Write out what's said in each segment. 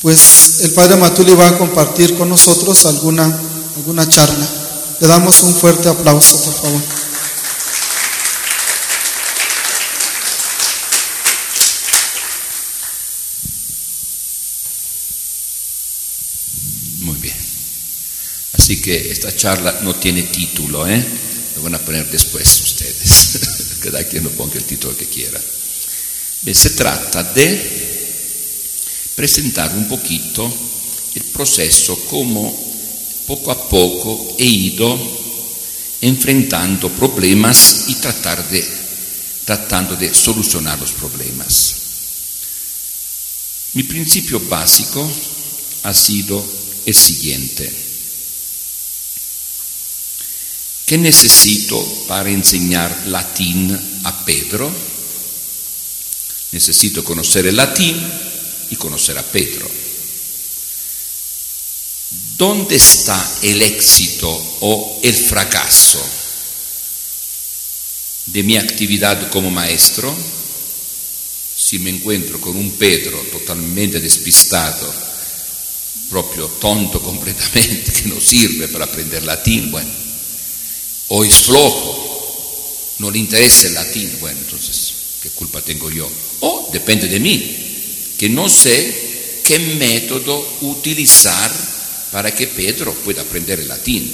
pues el Padre Matuli va a compartir con nosotros alguna, alguna charla. Le damos un fuerte aplauso, por favor. Muy bien. Así que esta charla no tiene título, ¿eh? Lo van a poner después ustedes. Cada quien lo ponga el título que quiera. Se trata de presentar un poquito el proceso como poco a poco he ido enfrentando problemas y tratar de, tratando de solucionar los problemas. Mi principio básico ha sido el siguiente. ¿Qué necesito para enseñar latín a Pedro? Necesito conocer el latín y conocer a Pedro. ¿Dónde está el éxito o el fracaso de mi actividad como maestro? Si me encuentro con un Pedro totalmente despistado, proprio tonto completamente, que no sirve para aprender latín, bueno, o es flojo, no le interesa el latín, bueno, entonces, ¿qué culpa tengo yo? O depende de mí, que no sé qué método utilizar para que Pedro pueda aprender el latín.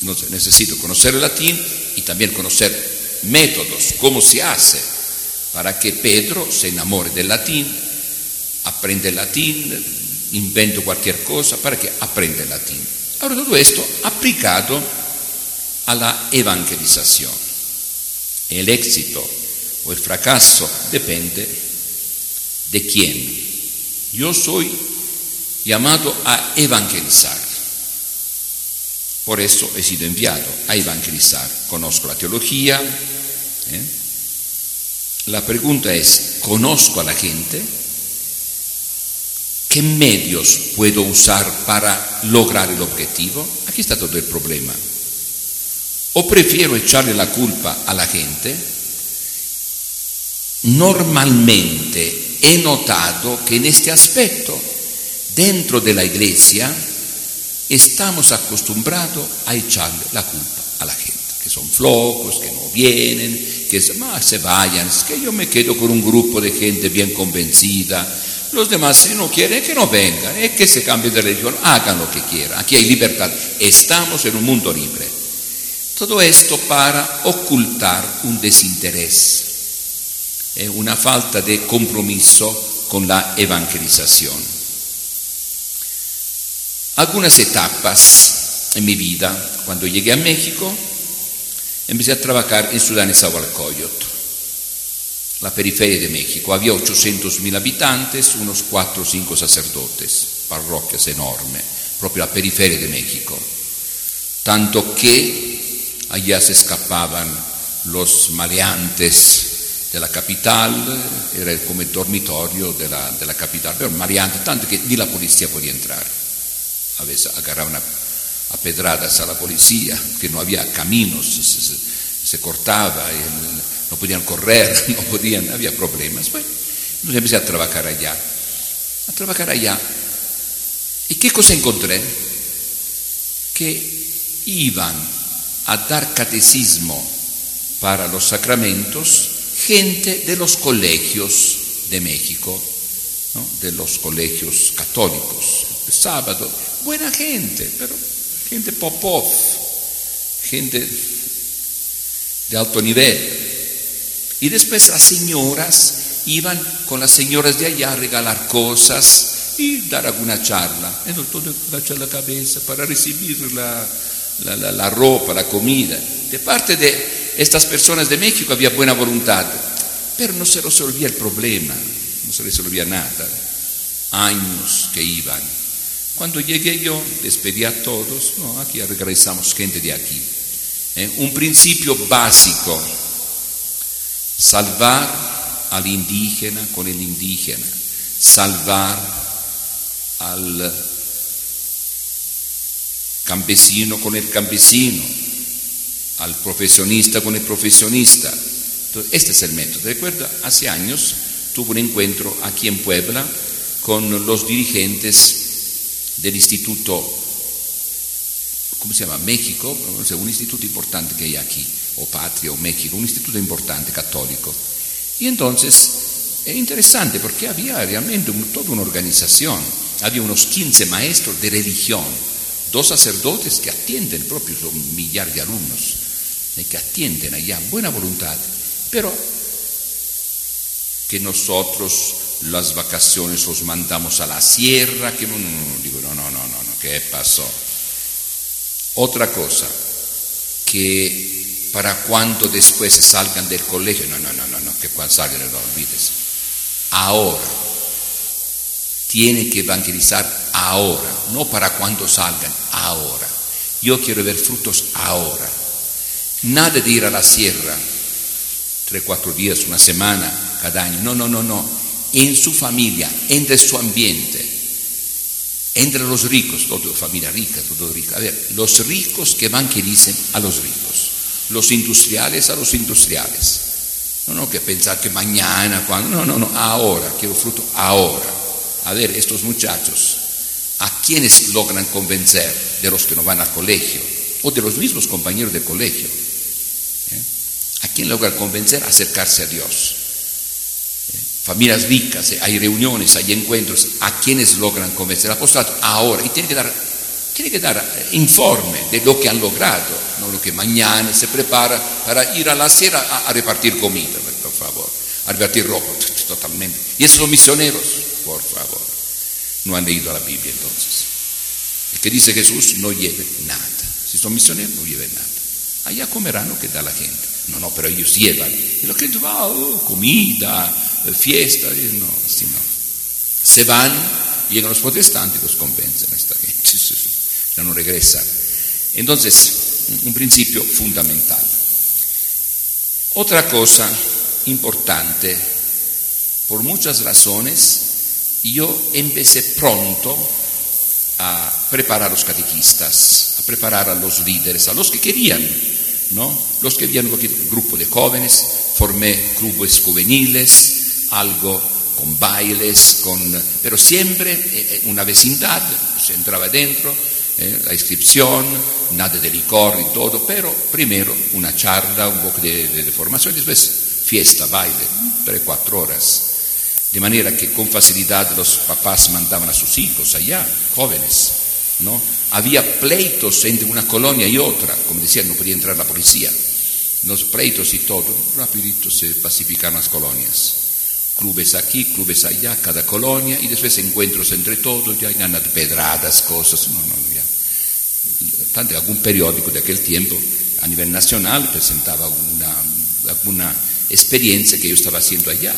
Entonces necesito conocer el latín y también conocer métodos, cómo se hace, para que Pedro se enamore del latín, aprenda el latín, invento cualquier cosa para que aprenda el latín. Ahora todo esto aplicado a la evangelización. El éxito o el fracaso depende de quién. Yo soy llamado a evangelizar. Por eso he sido enviado a evangelizar. Conozco la teología. ¿eh? La pregunta es, ¿conozco a la gente? ¿Qué medios puedo usar para lograr el objetivo? Aquí está todo el problema. ¿O prefiero echarle la culpa a la gente? Normalmente he notado que en este aspecto, dentro de la iglesia, estamos acostumbrados a echarle la culpa a la gente, que son flojos, que no vienen, que se, se vayan, es que yo me quedo con un grupo de gente bien convencida, los demás si no quieren que no vengan, es que se cambien de religión, hagan lo que quieran, aquí hay libertad, estamos en un mundo libre. Todo esto para ocultar un desinterés una falta de compromiso con la evangelización. Algunas etapas en mi vida, cuando llegué a México, empecé a trabajar en Sudán y Zahualcoyot, la periferia de México. Había 800.000 habitantes, unos 4 o 5 sacerdotes, parroquias enormes, proprio la periferia de México. Tanto que allá se escapaban los maleantes de la capital, era como el dormitorio de la, de la capital, pero mareante, tanto que ni la policía podía entrar. A veces agarraban a, pedradas a la policía, que no había caminos, se, cortaba, no podían correr, no podían, había problemas. Entonces empecé a trabajar allá, a trabajar allá. ¿Y qué cosa encontré? Que iban a dar catecismo para los sacramentos gente de los colegios de México, de los colegios católicos, de sábado, buena gente, pero gente popov, gente de alto nivel. Y después las señoras iban con las señoras de allá a regalar cosas y dar alguna charla. Entonces agachar la cabeza para recibir la, la, la ropa, la comida. De parte de estas personas de México había buena voluntad, pero no se resolvía el problema, no se resolvía nada. Años que iban. Cuando llegué yo, despedí a todos, no, aquí regresamos gente de aquí. ¿eh? Un principio básico, salvar al indígena con el indígena, salvar al campesino con el campesino, al profesionista con el profesionista. Este es el método. Recuerda, hace años tuve un encuentro aquí en Puebla con los dirigentes del Instituto, ¿cómo se llama? México, un instituto importante que hay aquí, o Patria o México, un instituto importante católico. Y entonces es interesante porque había realmente toda una organización, había unos 15 maestros de religión, dos sacerdotes que atienden propio, son un millar de alumnos, eh, que atienden allá, buena voluntad, pero que nosotros las vacaciones los mandamos a la sierra, que no, digo, no, no, no, no, no, ¿qué pasó? Otra cosa, que para cuando después salgan del colegio, no, no, no, no, no que cuando salgan no olvides, ahora, tiene que evangelizar ahora, no para cuando salgan, ahora. Yo quiero ver frutos ahora. Nada de ir a la sierra, tres, cuatro días, una semana, cada año. No, no, no, no en su familia, entre su ambiente, entre los ricos, toda familia rica, todo rico. A ver, los ricos que van que dicen a los ricos, los industriales a los industriales. No, no, que pensar que mañana, cuando, no, no, no, ahora, quiero fruto ahora. A ver, estos muchachos, ¿a quiénes logran convencer de los que no van al colegio? O de los mismos compañeros de colegio. ¿Eh? ¿A quién logran convencer acercarse a Dios? familias ricas, eh, hay reuniones, hay encuentros, a quienes logran convencer al apostolado ahora y tiene que dar, tiene que dar eh, informe de lo que han logrado, no lo que mañana se prepara para ir a la sierra a, repartir comida, por favor, a repartir ropa, totalmente. Y esos son misioneros, por favor, no han leído la Biblia entonces. El que dice Jesús no lleve nada, si son misioneros no lleven nada. Allá comerán lo que da la gente. No, no, pero ellos llevan. Y la gente va, oh, comida, fiesta, no, así no. Se van, llegan los protestantes y los convencen a esta gente, ya no regresan. Entonces, un principio fundamental. Otra cosa importante, por muchas razones, yo empecé pronto a preparar a los catequistas, a preparar a los líderes, a los que querían, ¿no? Los que habían un grupo de jóvenes, formé clubes juveniles, algo con bailes, con, pero siempre eh, eh, una vecindad, se entraba dentro, eh, la inscripción, nada de licor y todo, pero primero una charla, un poco de, de, formación, después fiesta, baile, tres, cuatro horas. De manera que con facilidad los papás mandaban a sus hijos allá, jóvenes, ¿no? Había pleitos entre una colonia y otra, como decían, no podía entrar la policía. Los pleitos y todo, rapidito se pacificaron las colonias clubes aquí, clubes allá, cada colonia, y después encuentros entre todos, ya hay pedradas, cosas, no, no, ya. Tanto algún periódico de aquel tiempo a nivel nacional presentaba una, alguna experiencia que yo estaba haciendo allá,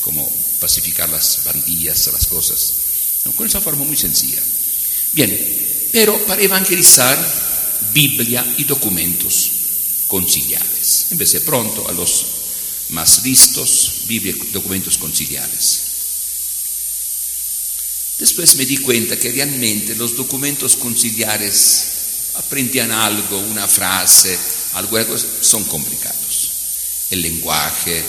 como pacificar las bandillas, las cosas, con esa forma muy sencilla. Bien, pero para evangelizar, Biblia y documentos conciliares. Empecé pronto a los más listos, Biblia y documentos conciliares. Después me di cuenta que realmente los documentos conciliares aprendían algo, una frase, cosa, son complicados. El lenguaje,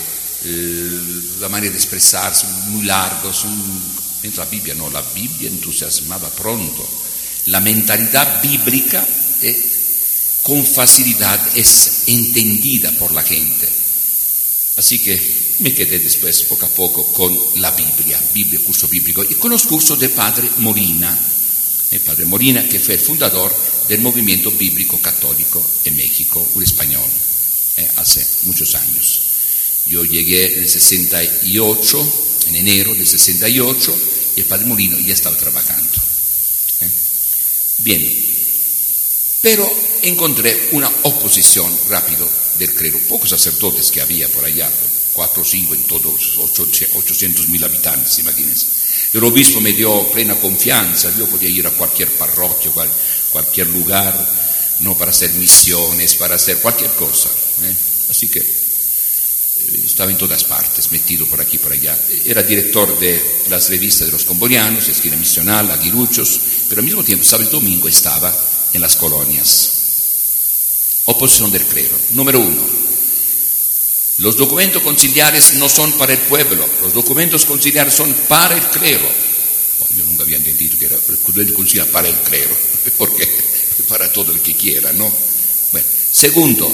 la manera de expresarse, muy largos, mientras la Biblia no, la Biblia entusiasmaba pronto. La mentalidad bíblica eh, con facilidad es entendida por la gente. Así que me quedé después, poco a poco, con la Biblia, Biblia, curso bíblico, y con los cursos de Padre Molina, el eh, Padre Molina, que fue el fundador del movimiento bíblico católico en México, un español, eh, hace muchos años. Yo llegué en el 68, en enero del 68, y el Padre Molina ya estaba trabajando. Eh. Bien, pero encontré una oposición rápido del clero, pocos sacerdotes que había por allá, cuatro o cinco en todos 800 mil habitantes, imagínense. El obispo me dio plena confianza, yo podía ir a cualquier parroquia, cualquier lugar, no para hacer misiones, para hacer cualquier cosa. ¿eh? Así que estaba en todas partes, metido por aquí, por allá. Era director de las revistas de los combonianos, esquina misional, aguiluchos, pero al mismo tiempo, sábado y domingo estaba en las colonias. Oposición del clero. Número uno, los documentos conciliares no son para el pueblo, los documentos conciliares son para el clero. Yo nunca había entendido que era el concilio para el clero, porque para todo el que quiera, ¿no? Bueno, segundo,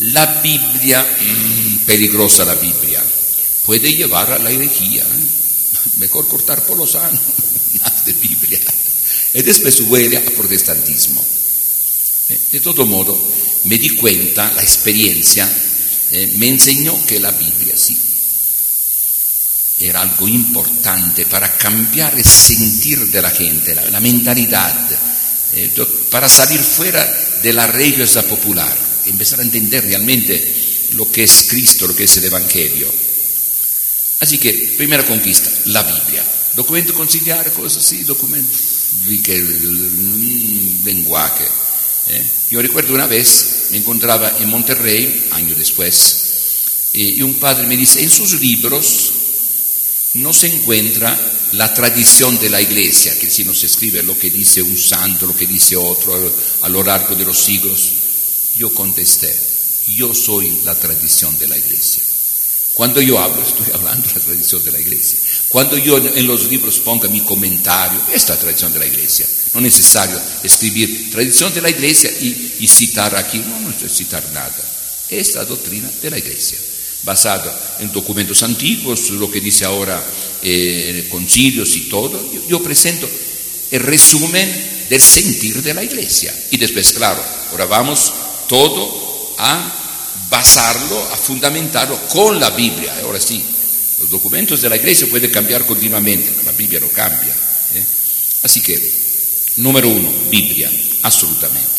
la Biblia, mmm, peligrosa la Biblia, puede llevar a la herejía. Mejor cortar por los sano, nada de Biblia. Y después huele a protestantismo. Eh, de todo modo, me di cuenta, la experiencia eh, me enseñó que la Biblia sí era algo importante para cambiar el sentir de la gente, la, la mentalidad, eh, para salir fuera de la religiosa popular, empezar a entender realmente lo que es Cristo, lo que es el Evangelio. Así que, primera conquista, la Biblia. Documento conciliare, cosas así, documento, el lenguaje. ¿eh? Yo recuerdo una vez, me encontraba en Monterrey, años después, y un padre me dice, en sus libros no se encuentra la tradición de la iglesia, que si no se escribe lo que dice un santo, lo que dice otro a lo largo de los siglos. Yo contesté, yo soy la tradición de la iglesia. Cuando yo hablo, estoy hablando de la tradición de la iglesia. Cuando yo en los libros ponga mi comentario, esta es la tradición de la iglesia. No es necesario escribir tradición de la iglesia y, citar aquí, no, no es citar nada. Esta doctrina de la iglesia basada en documentos antiguos, lo que dice ahora eh, concilios y todo, yo, yo, presento el resumen del sentir de la iglesia. Y después, claro, ahora vamos todo a basarlo, a fundamentarlo con la Biblia. Ahora sí, los documentos de la iglesia pueden cambiar continuamente, la Biblia no cambia. ¿eh? Así que, número uno, Biblia, absolutamente.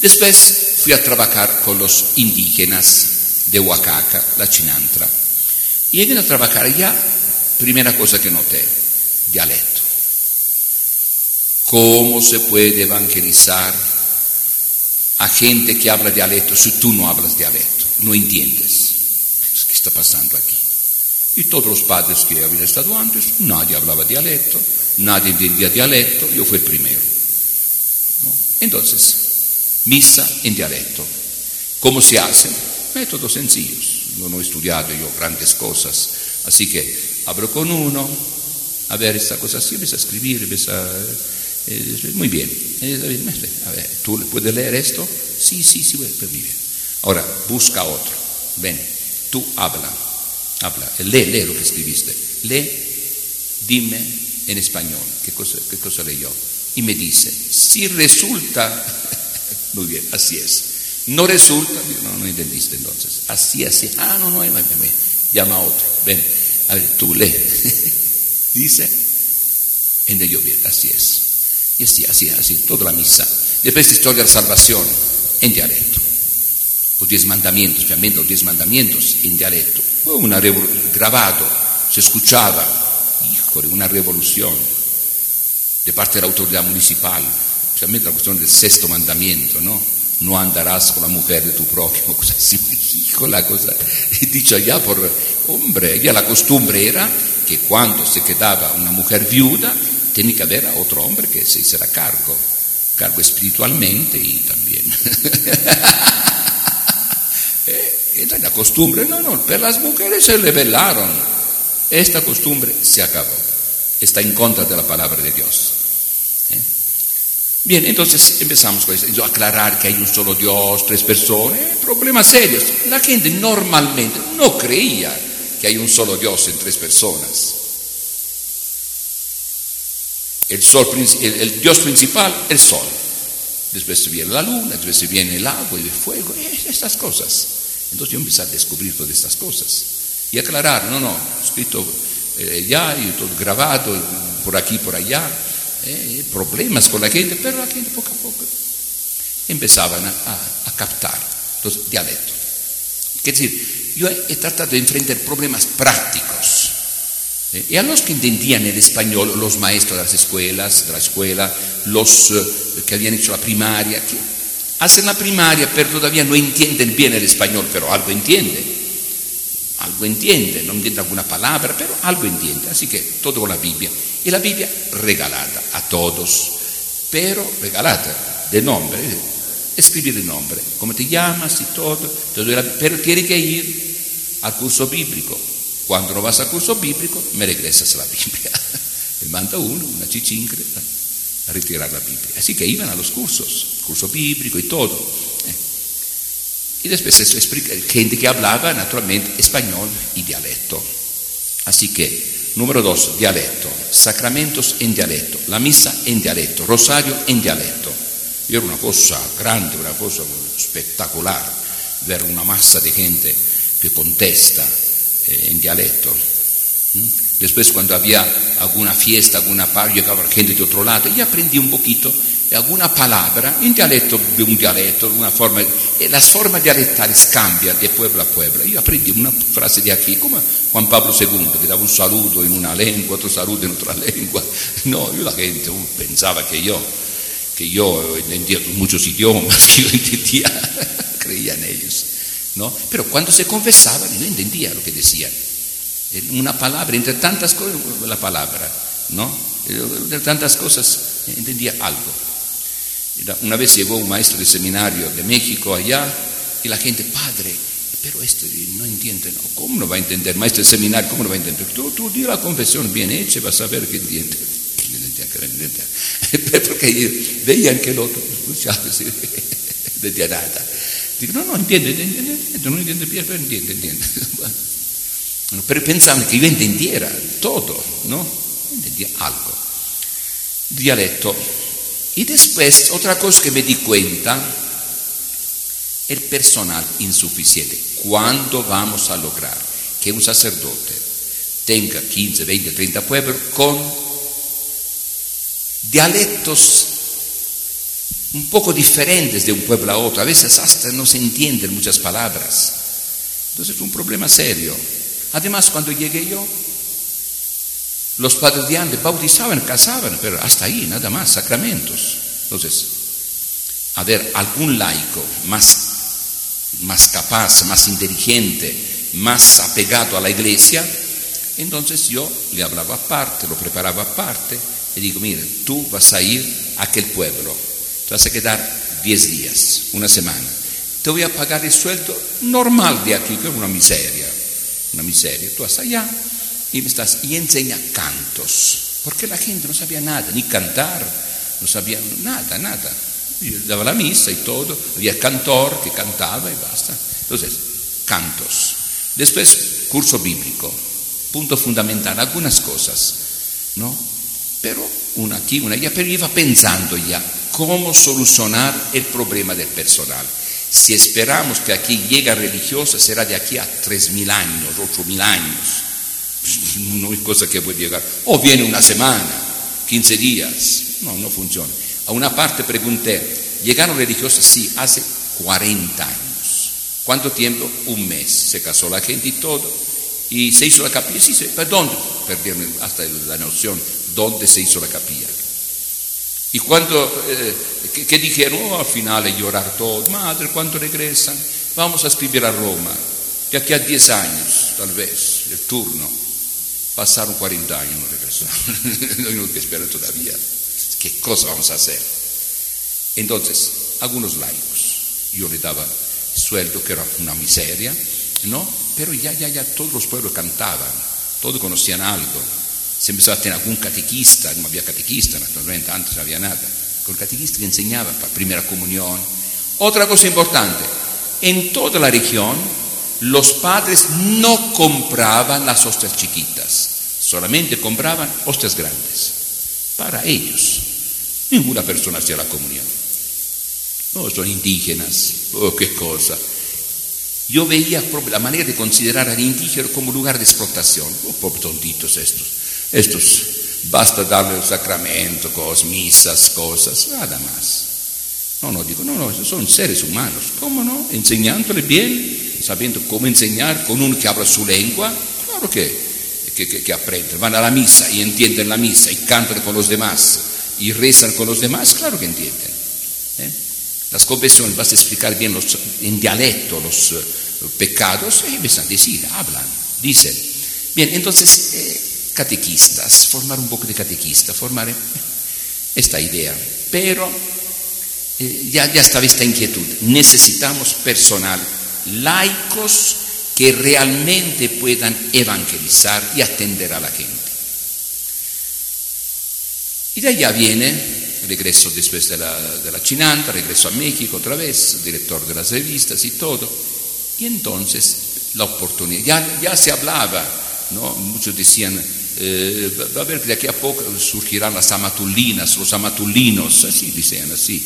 Después fui a trabajar con los indígenas de Oaxaca, la Chinantra. Y vine a trabajar allá, primera cosa que noté, dialecto. ¿Cómo se puede evangelizar a gente que habla dialecto si tú no hablas dialecto? No entiendes. ¿Qué está pasando aquí? Y todos los padres que habían estado antes, nadie hablaba dialecto, nadie entendía dialecto, yo fui el primero. Entonces, misa en dialecto. ¿Cómo se hace? Métodos sencillos. No, he estudiado yo grandes cosas. Así que abro con uno, a ver esta cosa así, empieza a escribir, empieza eh, muy bien. A ver, ¿tú puedes leer esto? Sí, sí, sí, muy bien. Ahora, busca otro. Ven, tú habla, habla, lee, lee lo que escribiste. Lee, dime en español qué cosa, qué cosa leyó. Y me dice, si resulta, muy bien, así es. No resulta, no, no entendiste entonces. Así, así. Ah, no, no, me, llama a otro. Ven, a ver, tú lee. Dice, en de llover, así es. Y así, así, así, toda la misa. Después historia de la salvación, en dialecto. Los diez mandamientos, especialmente los diez mandamientos, en dialecto. Una grabado, se escuchaba, híjole, una revolución de parte de la autoridad municipal, especialmente la cuestión del sexto mandamiento, ¿no? no andarás con la mujer de tu prójimo, cosa así, hijo, la cosa, dicho ya por hombre, ya la costumbre era que cuando se quedaba una mujer viuda, tenía que haber a otro hombre que se hiciera cargo, cargo espiritualmente y también. Entonces la costumbre, no, no, pero las mujeres se rebelaron, esta costumbre se acabó, está en contra de la palabra de Dios. Bien, entonces empezamos con eso, aclarar que hay un solo Dios, tres personas, eh, problemas serios. La gente normalmente no creía que hay un solo Dios en tres personas. El, sol, el, Dios principal, el sol. Después viene la luna, después viene el agua y el fuego, eh, estas cosas. Entonces yo empecé a descubrir todas estas cosas y aclarar, no, no, escrito eh, ya y todo grabado por aquí, por allá eh, problemas con la gente, pero la gente poco a poco empezaban a captar los dialectos. Es decir, yo he tratado de enfrentar problemas prácticos. ¿Eh? Y a los que entendían el español, los maestros de las escuelas, de la escuela, los eh, que habían hecho la primaria, que hacen la primaria, pero todavía no entienden bien el español, pero algo entienden. Algo entiende, no entiende alguna palabra, pero algo entiende. Así que todo con la Biblia. Y la Biblia regalada a todos, pero regalada de nombre, escribir el nombre, cómo te llamas y todo, pero tiene que ir al curso bíblico. Cuando no vas al curso bíblico, me regresas la Biblia. Le manda uno, una chichincle, a retirar la Biblia. Así que iban a los cursos, curso bíblico y todo. ¿eh? Y después eso explica, gente que hablaba naturalmente español y dialecto. Así que, número dos, dialecto, sacramentos en dialecto, la misa en dialecto, rosario en dialecto. Y era una cosa grande, una cosa espectacular ver una masa de gente que contesta eh, en dialecto. Después cuando había alguna fiesta, alguna par, llegaba gente de otro lado y aprendí un poquito alguna palabra in dialetto de un dialetto, una forma, e las formas dialettales cambiano di pueblo a pueblo. Io aprendi una frase di aquí, come Juan Pablo II, che dava un saluto in una lingua, otro saluto in otra lingua. No, io la gente uh, pensava che io, che io entendía muchos idiomas, que yo entendía, creía en ellos. ¿No? Pero cuando se confesaban no entendía lo que decían. Una palabra, entre tantas cosas, la palabra, ¿no? De tantas cosas entendía algo. Una vez llegó un maestro de seminario de México allá y la gente, padre, pero este no entiende, no, ¿cómo no va a entender? Maestro de seminario, ¿cómo no va a entender? Tú, tú di la confesión bien hecha, vas a ver que entiende. Porque veían que el otro no entendía nada. No, no, entiende, entiende, entiende, no entiende pero entiende, entiende. Pero pensaban que yo entendiera todo, ¿no? Entendía algo. Dialecto. Y después, otra cosa que me di cuenta, el personal insuficiente. ¿Cuándo vamos a lograr que un sacerdote tenga 15, 20, 30 pueblos con dialectos un poco diferentes de un pueblo a otro? A veces hasta no se entienden muchas palabras. Entonces es un problema serio. Además, cuando llegué yo, los padres de antes bautizaban, casaban, pero hasta ahí, nada más, sacramentos. Entonces, a ver, algún laico más, más capaz, más inteligente, más apegado a la iglesia, entonces yo le hablaba aparte, lo preparaba aparte, y digo, mira, tú vas a ir a aquel pueblo, te vas a quedar 10 días, una semana, te voy a pagar el sueldo normal de aquí, que es una miseria, una miseria, tú vas allá, y me estás, y enseña cantos, porque la gente no sabía nada, ni cantar, no sabía nada, nada. Yo daba la misa y todo, había cantor que cantaba y basta. Entonces, cantos. Después, curso bíblico, punto fundamental, algunas cosas, ¿no? Pero una aquí, una allá, pero iba pensando ya cómo solucionar el problema del personal. Si esperamos que aquí llegue religiosa, será de aquí a 3.000 años, 8.000 años no es cosa que puede llegar. O viene una semana, 15 días. No, no funciona. A una parte pregunté, ¿llegaron religiosas? Sí, hace 40 años. ¿Cuánto tiempo? Un mes. Se casó la gente y todo. Y se hizo la capilla. Sí, sí. ¿Pero dónde? Perdieron hasta la noción. ¿Dónde se hizo la capilla? Y cuando, eh, ¿qué, dijeron? Oh, al final llorar todo. Madre, ¿cuándo regresan? Vamos a escribir a Roma. De aquí a 10 años, tal vez, el turno. Pasaron 40 años no regresaron. no que esperar todavía. ¿Qué cosa vamos a hacer? Entonces, algunos laicos, yo le daba sueldo que era una miseria, ¿no? Pero ya, ya, ya todos los pueblos cantaban, todos conocían algo. Se empezó a tener algún catequista, no había catequista, naturalmente, antes no había nada. Con catequista que enseñaba para primera comunión. Otra cosa importante, en toda la región los padres no compraban las hostias chiquitas, solamente compraban hostias grandes para ellos. Ninguna persona hacía la comunión. No, son indígenas, oh, qué cosa. Yo veía la manera de considerar al indígena como lugar de explotación. Oh, tontitos estos. Estos, basta darle el sacramento, cosas, misas, cosas, nada más. No, no, digo, no, no, son seres humanos. ¿Cómo no? Enseñándole bien sabiendo cómo enseñar con uno que habla su lengua, claro que, que, aprenden. Van a la misa y entienden la misa y cantan con los demás y rezan con los demás, claro que entienden. ¿eh? Las confesiones vas a explicar bien los, en dialecto los, eh, pecados y empiezan a decir, hablan, dicen. Bien, entonces, eh, catequistas, formar un poco de catequista, formar esta idea. Pero ya, ya estaba esta inquietud, necesitamos personal laicos que realmente puedan evangelizar y atender a la gente. Y de allá viene regreso después de la, de la Chinanta, regreso a México otra vez, director de las revistas y todo. Y entonces la oportunidad, ya, ya se hablaba, ¿no? muchos decían, eh, va a ver que de aquí a poco surgirán las amatulinas, los amatulinos, así decían así,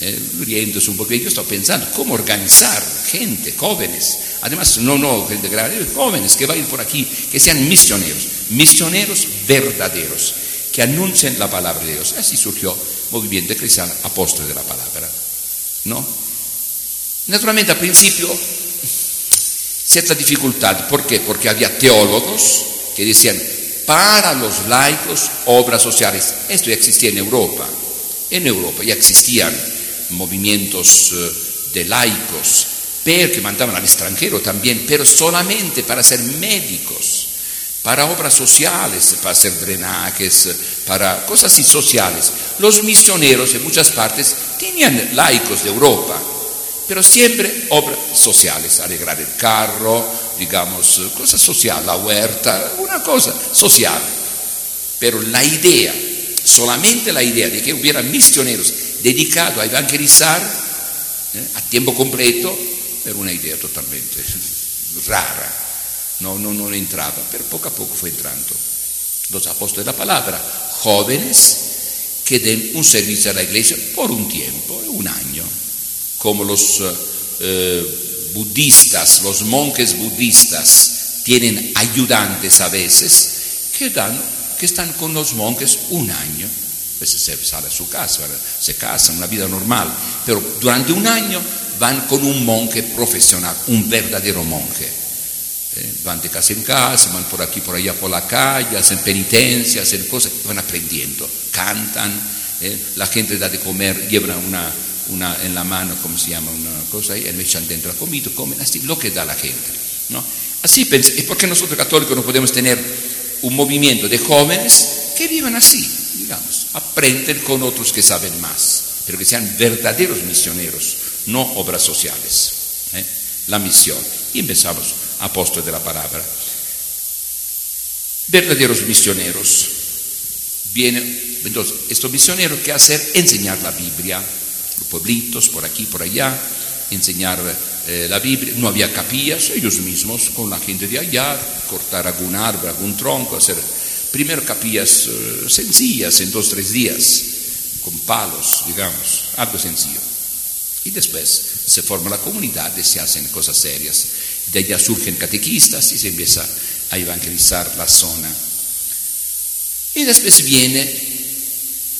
eh, riéndose un poco. Yo estaba pensando, ¿cómo organizar gente, jóvenes? Además, no, no, gente grande, jóvenes que vayan por aquí, que sean misioneros, misioneros verdaderos, que anuncien la palabra de Dios. Así surgió movimiento cristiano apóstol de la palabra. ¿No? Naturalmente al principio cierta dificultad. ¿Por qué? Porque había teólogos que decían, para los laicos, obras sociales. Esto ya existía en Europa. En Europa ya existían movimientos eh, de laicos, pero que mandaban al extranjero también, pero solamente para ser médicos para obras sociales, para hacer drenajes, para cosas así sociales. Los misioneros en muchas partes tenían laicos de Europa, pero siempre obras sociales, arreglar el carro, digamos, cosas sociales, la huerta, una cosa social. Pero la idea, solamente la idea de que hubiera misioneros dedicados a evangelizar eh, a tiempo completo, era una idea totalmente rara no, no, no entraba, pero poco a poco fue entrando. Los apóstoles de la palabra, jóvenes que den un servicio a la iglesia por un tiempo, un año, como los eh, budistas, los monjes budistas tienen ayudantes a veces que, dan, que están con los monjes un año. A se sale a su casa, se casan, una vida normal, pero durante un año van con un monje profesional, un verdadero monje. Eh, van de casa en casa, van por aquí, por allá, por la calle, hacen penitencias, hacen cosas, van aprendiendo, cantan, eh, la gente da de comer, llevan una, una en la mano, ¿cómo se llama? Una cosa ahí, le echan dentro la comida, comen así, lo que da la gente. ¿no? Así pensé, ¿y por qué nosotros católicos no podemos tener un movimiento de jóvenes que vivan así, digamos, aprenden con otros que saben más, pero que sean verdaderos misioneros, no obras sociales? ¿eh? La misión. Y empezamos apóstoles de la palabra. Verdaderos misioneros. Vienen, entonces, estos misioneros, ¿qué hacer? Enseñar la Biblia, pueblitos, por aquí, por allá, enseñar eh, la Biblia. No había capillas, ellos mismos, con la gente de allá, cortar algún árbol, algún tronco, hacer primero capillas eh, sencillas en dos, tres días, con palos, digamos, algo sencillo. Y después se forma la comunidad y se hacen cosas serias. De allá surgen catequistas y se empieza a evangelizar la zona. Y después viene,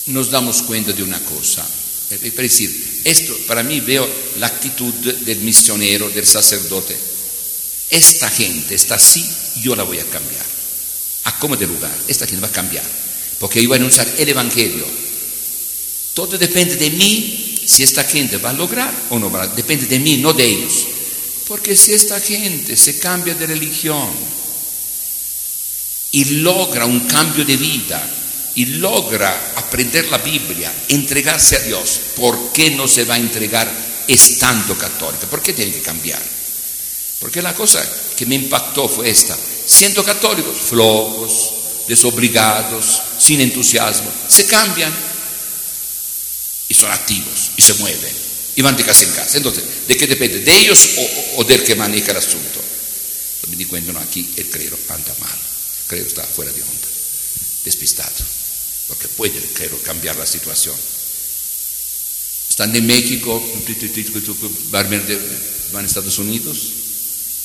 nos damos cuenta de una cosa. Es decir, esto para mí veo la actitud del misionero, del sacerdote. Esta gente está así, yo la voy a cambiar. A cómo de lugar, esta gente va a cambiar. Porque yo voy a anunciar el Evangelio. Todo depende de mí si esta gente va a lograr o no va a Depende de mí, no de ellos. Porque si esta gente se cambia de religión y logra un cambio de vida y logra aprender la Biblia, entregarse a Dios, ¿por qué no se va a entregar estando católica? ¿Por qué tiene que cambiar? Porque la cosa que me impactó fue esta. Siendo católicos, flojos, desobligados, sin entusiasmo, se cambian y son activos y se mueven y van de casa en casa. Entonces, ¿de qué depende? ¿De ellos o, del que maneja el asunto? Me di cuenta, no, aquí el clero anda mal, el clero está fuera de onda, despistado, porque puede clero cambiar la situación. Están en México, van a Estados Unidos.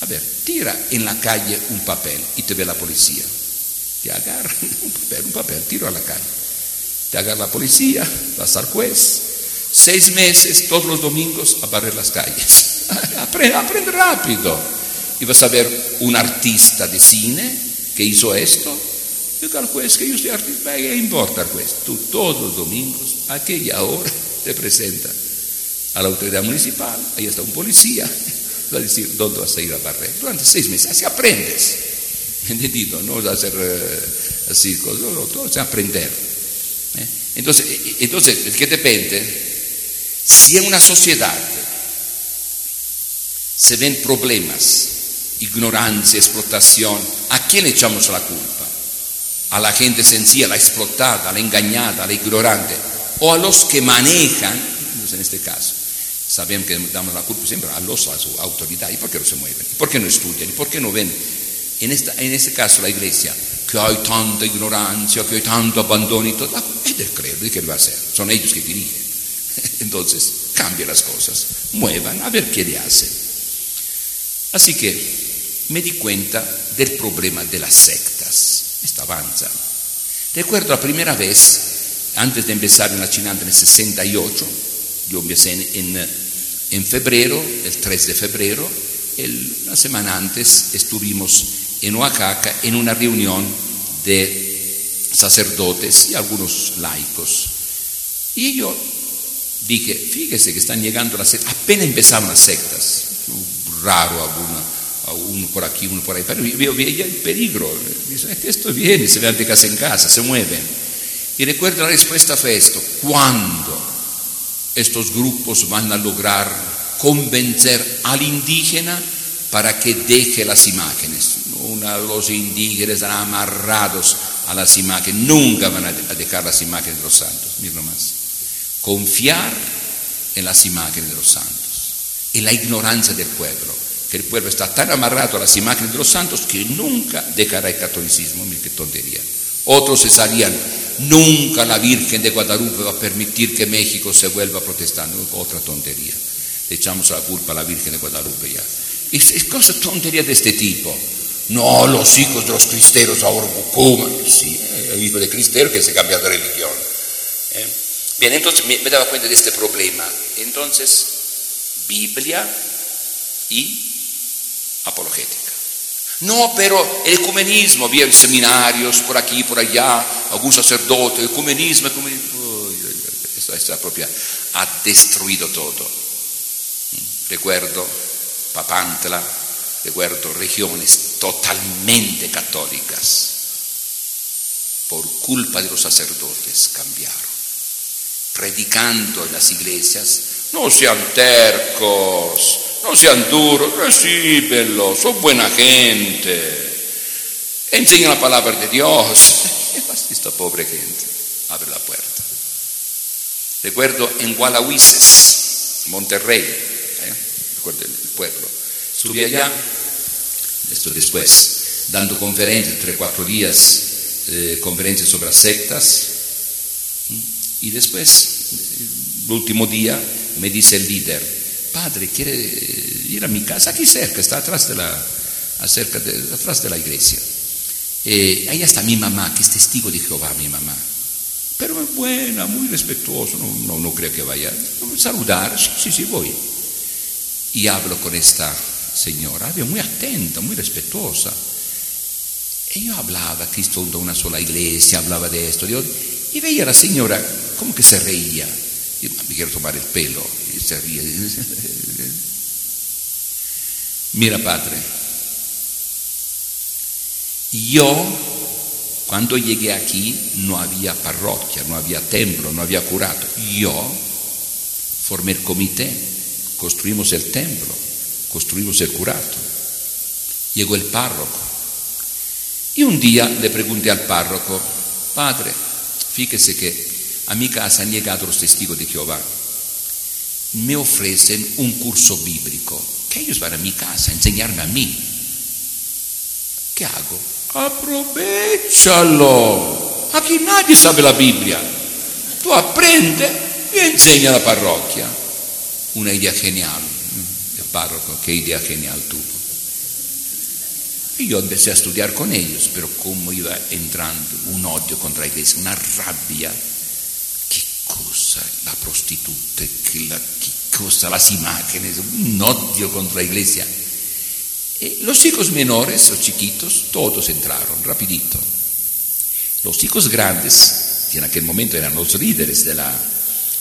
A ver, tira en la calle un papel y te ve la policía. Te agarra un papel, un papel, tiro a la calle. Te agarra la policía, vas al juez, seis meses todos los domingos a barrer las calles. Aprende, aprende rápido. Y vas a ver un artista de cine que hizo esto. Juez que yo soy artista, ¿qué importa juez? Tú todos los domingos, a aquella hora, te presenta a la autoridad municipal, ahí está un policía, va a decir, ¿dónde vas a ir a barrer? Durante seis meses, así aprendes. ¿Entendido? No vas a hacer uh, así, todo es aprender. ¿Eh? Entonces, entonces, ¿qué depende? Si en una sociedad se ven problemas, ignorancia, explotación, ¿a quién echamos la culpa? A la gente sencilla, a la explotada, a la engañada, a la ignorante, o a los que manejan, en este caso, sabemos que damos la culpa siempre a los, a su autoridad, ¿y por qué no se mueven? ¿Y por qué no estudian? ¿Y por qué no ven? En, este caso la iglesia, que hay tanta ignorancia, que hay tanto abandono y todo, es del credo, ¿y qué va a hacer? Son ellos que dirigen. Entonces, cambia las cosas, muevan, a ver qué le hacen. Así que me di cuenta del problema de las sectas. Esta avanza. Recuerdo la primera vez, antes de empezar en la Chinanta en el 68, yo empecé en, en, febrero, el 3 de febrero, una semana antes estuvimos en Oaxaca en una reunión de sacerdotes y algunos laicos. Y yo dije, fíjese que están llegando las sectas, apenas empezaron las sectas, raro alguna uno por aquí, uno por ahí, pero veía el peligro. Dice, esto viene, se vean de casa en casa, se mueven. Y recuerda la respuesta fue esto, ¿cuándo estos grupos van a lograr convencer al indígena para que deje las imágenes? Una, los indígenas amarrados a las imágenes, nunca van a dejar las imágenes de los santos, mira más. Confiar en las imágenes de los santos, en la ignorancia del pueblo que el pueblo está tan amarrado a las imágenes de los santos que nunca dejará el catolicismo, mira qué tontería. Otros se salían, nunca la Virgen de Guadalupe va a permitir que México se vuelva protestante, otra tontería. Le echamos la culpa a la Virgen de Guadalupe ya. Es, es cosa tontería de este tipo. No, los hijos de los cristeros ahora Bucuma, sí, el hijo de cristero que se cambia de religión. ¿eh? Bien, entonces me daba cuenta de este problema. Entonces, Biblia y apologética. No, pero el ecumenismo, había seminarios por aquí, por allá, algún sacerdote, ecumenismo, ecumenismo, esta propia ha destruido todo. Recuerdo Papantla, recuerdo regiones totalmente católicas, por culpa de los sacerdotes cambiaron, predicando en las iglesias, no sean tercos, no sean duros, recíbenlo, son buena gente. Enseña la palabra de Dios. Esta pobre gente abre la puerta. Recuerdo en Gualahuises, Monterrey, ¿eh? recuerdo el pueblo. Estuve allá, esto después, dando conferencias, tres, cuatro días, eh, conferencias sobre las sectas. Y después, el último día, me dice el líder, padre quiere ir a mi casa, aquí cerca, está atrás de la, acerca de, atrás de la iglesia. Eh, ahí está mi mamá, que es testigo de Jehová, mi mamá. Pero es buena, muy respetuoso, no, no, no creo que vaya saludar, sí, sí, sí, voy. Y hablo con esta señora, muy atenta, muy respetuosa. Y yo hablaba, Cristo de una sola iglesia, hablaba de esto, de y veía la señora como que se reía. Y me quiero tomar el pelo se ríe. Mira, Padre, yo cuando llegué aquí no había parroquia, no había templo, no había curato. Yo formé el comité, construimos el templo, construimos el curato. Llegó el párroco. Y un día le pregunté al párroco, Padre, fíjese que a mi casa han llegado los testigos de Jehová me ofrecen un curso bíblico, que ellos van a mi casa a enseñarme a mí. ¿Qué hago? Aprovechalo. Aquí nadie sabe la Biblia. Tú aprende y enseña la parroquia. Una idea genial. El párroco, qué idea genial tuvo. Y yo empecé a estudiar con ellos, pero cómo iba entrando un odio contra la iglesia, una rabia cosa, la prostituta, que, la, cosa, las imágenes, un odio contra la iglesia. Eh, los hijos menores, los chiquitos, todos entraron rapidito. Los hijos grandes, que en aquel momento eran los líderes de la,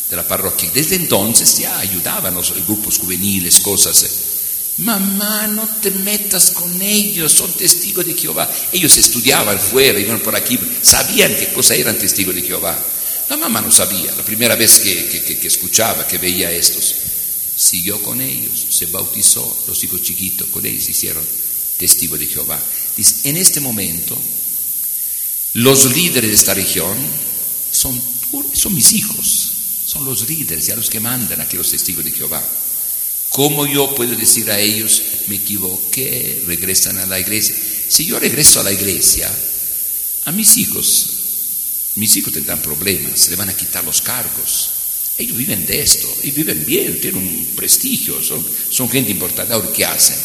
de la parroquia, desde entonces ya ayudaban los grupos juveniles, cosas. Mamá, no te metas con ellos, son testigos de Jehová. Ellos estudiaban fuera, iban por aquí, sabían qué cosa eran testigos de Jehová. La mamá no sabía, la primera vez que, escuchaba, que veía estos. Siguió con ellos, se bautizó, los hijos chiquitos con ellos hicieron testigo de Jehová. Dice, en este momento Los líderes de esta región son, son mis hijos, son los líderes y a los que mandan aquí los testigos de Jehová. ¿Cómo yo puedo decir a ellos, me equivoqué, regresan a la iglesia? Si yo regreso a la iglesia, a mis hijos, mis hijos tendrán problemas, le van a quitar los cargos. Ellos viven de esto y viven bien, tienen un prestigio, son, gente importante. Ahora, ¿qué hacen?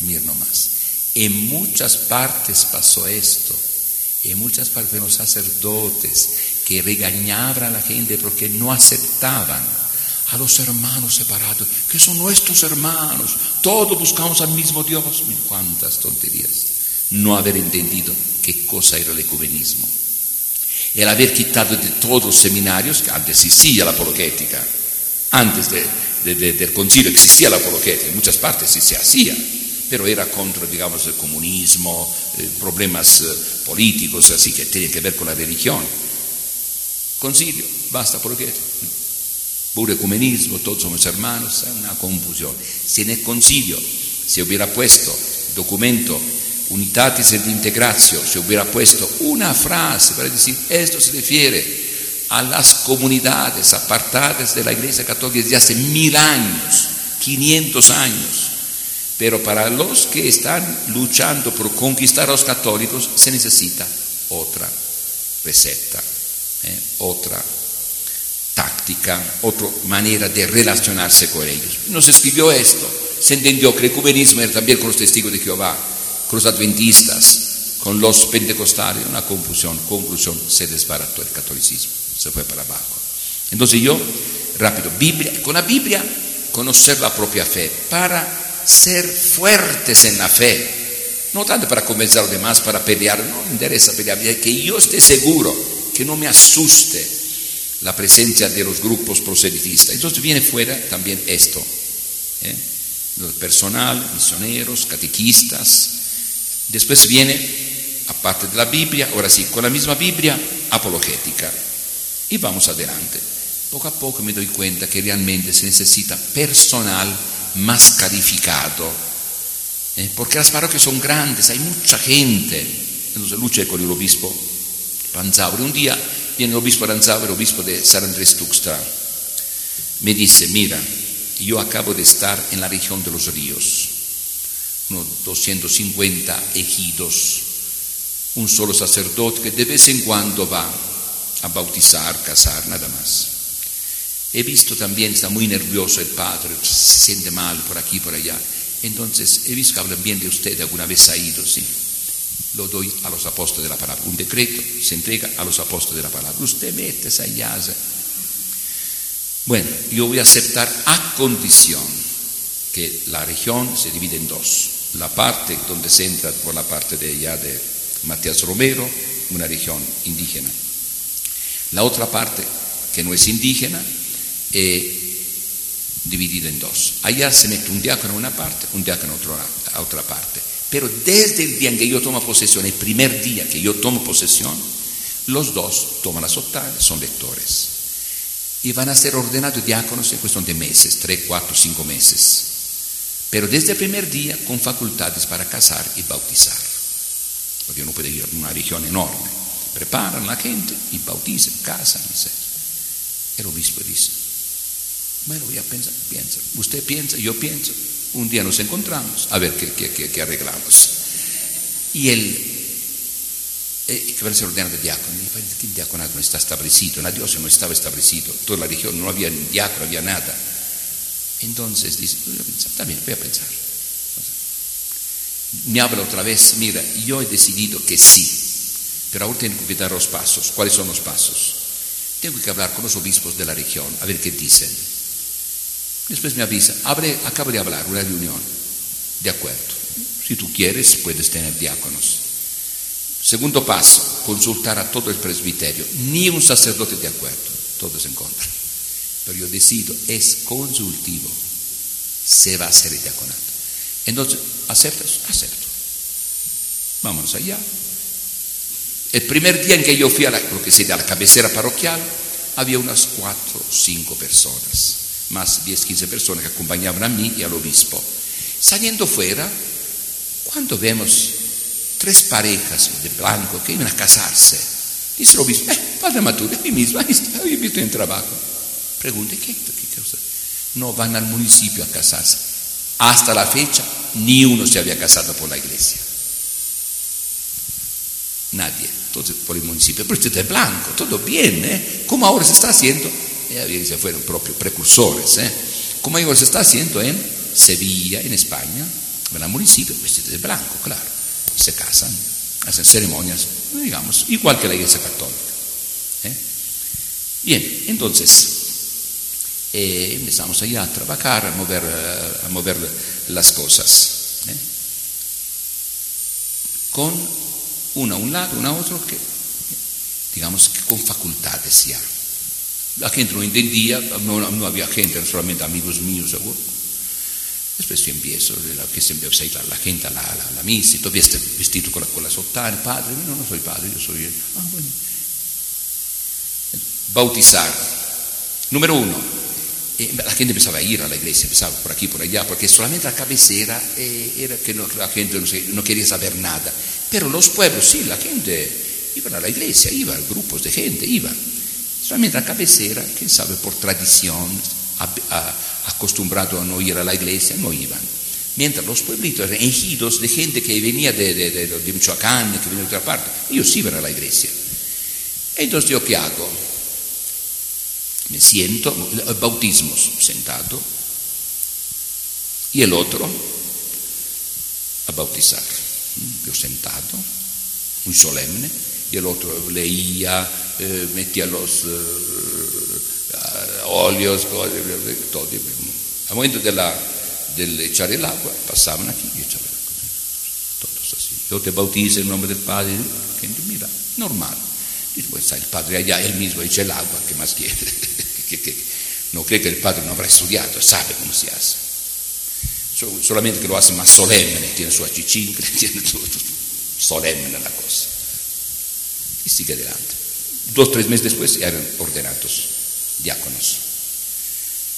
Miren nomás. En muchas partes pasó esto. En muchas partes los sacerdotes que regañaban a la gente porque no aceptaban a los hermanos separados, que son nuestros hermanos. Todos buscamos al mismo Dios. cuántas tonterías. No haber entendido qué cosa era el ecumenismo. El haber quitado de todos los seminarios, que antes existía la apologética, antes del concilio existía la apologética, en muchas partes sí se hacía, pero era contra, digamos, el comunismo, eh, problemas eh, políticos, así que tienen que ver con la religión. Concilio, basta apologética. Puro ecumenismo, todos somos hermanos, es una confusión. Si en el concilio se hubiera puesto documento Unitatis et Integratio, se hubiera puesto una frase para decir, esto se refiere a las comunidades apartadas de la Iglesia Católica desde hace mil años, 500 años. Pero para los que están luchando por conquistar a los católicos se necesita otra receta, ¿eh? otra táctica, otra manera de relacionarse con ellos. Nos escribió esto, se entendió que el ecumenismo era también con los testigos de Jehová, los adventistas, con los pentecostales, una confusión, conclusión, se desbarató el catolicismo, se fue para abajo. Entonces yo, rápido, Biblia, con la Biblia conocer la propia fe, para ser fuertes en la fe, no tanto para convencer a los demás, para pelear, no me interesa pelear, que yo esté seguro, que no me asuste la presencia de los grupos proselitistas. Entonces viene fuera también esto, ¿eh? personal, misioneros, catequistas. Después viene, aparte de la Biblia, ahora sí, con la misma Biblia, apologética. Y vamos adelante. Poco a poco me doy cuenta que realmente se necesita personal más calificado, ¿eh? porque las parroquias son grandes, hay mucha gente. Entonces luché con el obispo Ranzauri. Un día viene el obispo Ranzauri, el obispo de San Andrés Tuxtla, me dice, mira, yo acabo de estar en la región de los ríos, unos 250 ejidos, un solo sacerdote que de vez en cuando va a bautizar, casar, nada más. He visto también, está muy nervioso el padre, se siente mal por aquí, por allá. Entonces, he visto que hablan bien de usted, alguna vez ha ido, sí. Lo doy a los apóstoles de la palabra. Un decreto se entrega a los apóstoles de la palabra. Usted mete allá. Bueno, yo voy a aceptar a condición que la región se divide en dos. La parte donde se entra por la parte de allá de Matías Romero, una región indígena. La otra parte, que no es indígena, dividido en dos. Allá se mete un diácono a una parte, un diácono a otra parte. Pero desde el día en que yo tomo posesión, el primer día que yo tomo posesión, los dos toman las octavas, son lectores. Y van a ser ordenados diáconos en cuestión de meses, tres, cuatro, cinco meses. Pero desde el primer día con facultades para casar y bautizar. Porque uno puede ir a una región enorme. Preparan la gente y bautizan, casan, etc. El obispo dice, bueno, voy a pensar, piensa. Usted piensa, yo pienso. Un día nos encontramos a ver qué, arreglamos. Y él, eh, que va a ser ordenado de diácono, el diaconato no está establecido, la diosa no estaba establecido, toda la región no había diácono, no había nada. Entonces dice, voy a pensar, voy a pensar. Me habla otra vez, mira, yo he decidido que sí, pero ahora tengo que dar los pasos. ¿Cuáles son los pasos? Tengo que hablar con los obispos de la región, a ver qué dicen. Después me avisa, abre, acabo de hablar, una reunión. De acuerdo. Si tú quieres, puedes tener diáconos. Segundo paso, consultar a todo el presbiterio. Ni un sacerdote de acuerdo, todos en contra. Pero yo decido, es consultivo. Se va a hacer el diaconato. Entonces, ¿aceptas? Acepto. Vámonos allá. El primer día en que yo fui a la, lo que sería la cabecera parroquial, había unas cuatro o cinco personas más 10, 15 personas que acompañaban a mí y al obispo. Saliendo fuera, cuando vemos tres parejas de blanco que iban a casarse. Dice el obispo, eh, padre Maturi, aquí mismo, ahí está, visto en trabajo. Pregunte, ¿qué, qué? No van al municipio a casarse. Hasta la fecha, ni uno se había casado por la iglesia. Nadie, entonces por el municipio. Pero usted es blanco, todo bien, ¿eh? Como ahora se está haciendo, eh, se fueron propios precursores, ¿eh? Como ahora se está haciendo en Sevilla, en España, van al municipio vestidos de blanco, claro, se casan, hacen ceremonias, digamos, igual que la iglesia católica. ¿eh? Bien, entonces eh, empezamos allá a trabajar, a mover, a mover las cosas, ¿eh? con una un lado, una a otro, que digamos que con facultades ya. La gente no entendía, no, no había gente, solamente amigos míos, seguro. Después yo empiezo, la, que se empieza a ir la, gente a la, la, la misa, y todavía vestido con la, con la sottana, padre, no, no soy padre, yo soy... Ah, bueno. Bautizar. Número uno, la gente empezaba a ir a la iglesia, empezaba por aquí, por allá, porque solamente la cabecera eh, era que la gente no, no, quería saber nada. Pero los pueblos, sí, la gente iba a la iglesia, iba, grupos de gente, iban. Solamente la cabecera, quién sabe, por tradición, a, a, acostumbrado a no ir a la iglesia, no iban. Mientras los pueblitos eran de gente que venía de, de, de, de Michoacán, que venía de otra parte, ellos iban a la iglesia. Entonces, ¿yo qué hago? Me siento, bautismos, sentado, y el otro a bautizar. Yo sentado, muy solemne, y el otro leía, eh, metía los eh, óleos, todo. Al momento de, la, de echar el agua, pasaban aquí y echaban todos así. Yo te bautizo en nombre del Padre, gente mira, normal. Dice, pues el Padre allá, él mismo echa el agua, ¿qué más quiere? que, que, no cree que el Padre no habrá estudiado, sabe cómo se hace. solamente que lo hace más solemne, tiene su achichincle, tiene todo, solemne la cosa. Y sigue adelante. Dos, tres meses después eran ordenados diáconos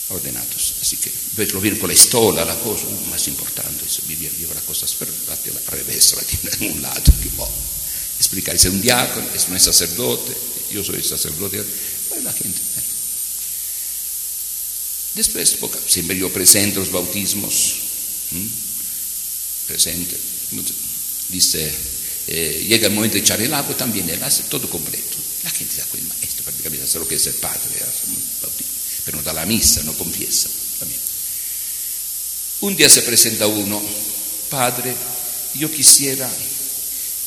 ordenados. Así que pues, lo viene con la estola, la cosa, uh, más importante, eso, vivir, vivir las cosas, pero la, la revés, la tiene en un lado, que oh, explicar, es un diácono, es un sacerdote, yo soy sacerdote, pues la gente. Después, siempre yo presento los bautismos, ¿m? presente, dice, eh, llega el momento de echar el agua, también él hace todo completo. La gente se da cuenta, esto prácticamente hace lo que es el padre, pero no da la misa, no confiesa. Un día se presenta uno, padre, yo quisiera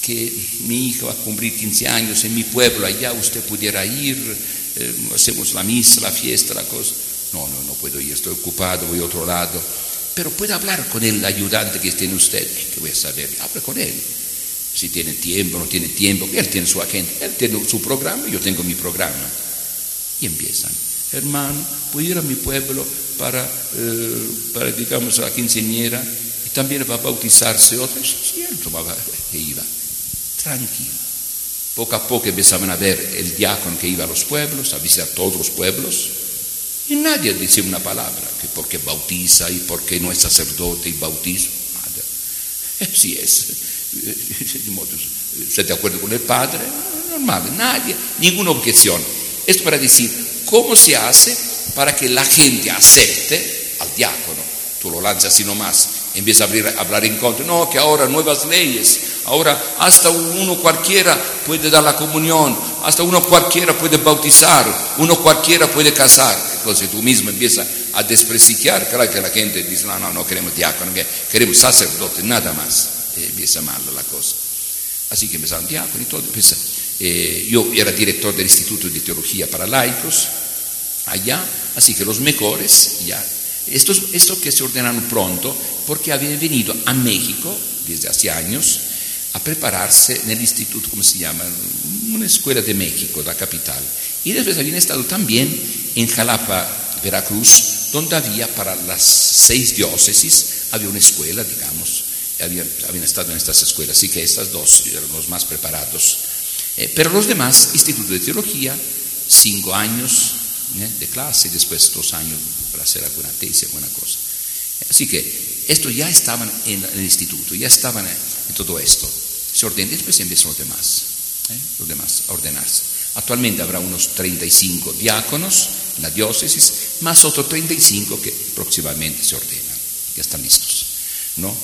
que mi hija va a cumplir 15 años en mi pueblo, allá usted pudiera ir, eh, hacemos la misa, la fiesta, la cosa. No, no, no puedo ir, estoy ocupado, voy a otro lado. Pero puede hablar con el ayudante que tiene usted, que voy a saber, hable con él. Si tiene tiempo, no tiene tiempo, él tiene su agente, él tiene su programa, yo tengo mi programa. Y empiezan, hermano, voy a ir a mi pueblo para, eh, para digamos, a la quinceañera y también va a bautizarse otro. Sí, él tomaba e iba, tranquilo. Poco a poco empezaban a ver el diácono que iba a los pueblos, a visitar todos los pueblos, y nadie decía una palabra, que porque bautiza y porque no es sacerdote y bautiza. Nada. Así es. ¿Usted de acuerdo con el padre? Normal, nadie, ninguna objeción. Esto para decir, ¿cómo se hace para que la gente acepte al diácono? Tú lo lanzas así nomás, empieza a, abrir, hablar en contra. No, que ahora nuevas leyes, ahora hasta uno cualquiera puede dar la comunión, hasta uno cualquiera puede bautizar, uno cualquiera puede casar. Entonces tú mismo empiezas a desprestigiar, claro que la gente dice, no, no, no queremos diácono, queremos sacerdote, nada más. Eh, empieza mal la cosa. Así que empezaron diácono y todo. Empieza, eh, yo era director del Instituto de Teología para Laicos, allá, así que los mejores ya estos que se ordenaron pronto porque habían venido a México desde hace años a prepararse en el instituto, ¿cómo se llama? Una escuela de México, la capital. Y después habían estado también en Jalapa, Veracruz, donde había para las seis diócesis, había una escuela, digamos, habían, habían estado en estas escuelas, así que estas dos eran los más preparados. Eh, pero los demás, Instituto de Teología, cinco años ¿eh? de clase, después dos años para hacer alguna tesis, alguna cosa. Así que esto ya estaban en el instituto, ya estaban en todo esto. se ordena después empiezan los demás, ¿eh? los demás a ordenarse. Actualmente habrá unos 35 diáconos en la diócesis, más otros 35 que próximamente se ordenan, ya están listos. ¿no?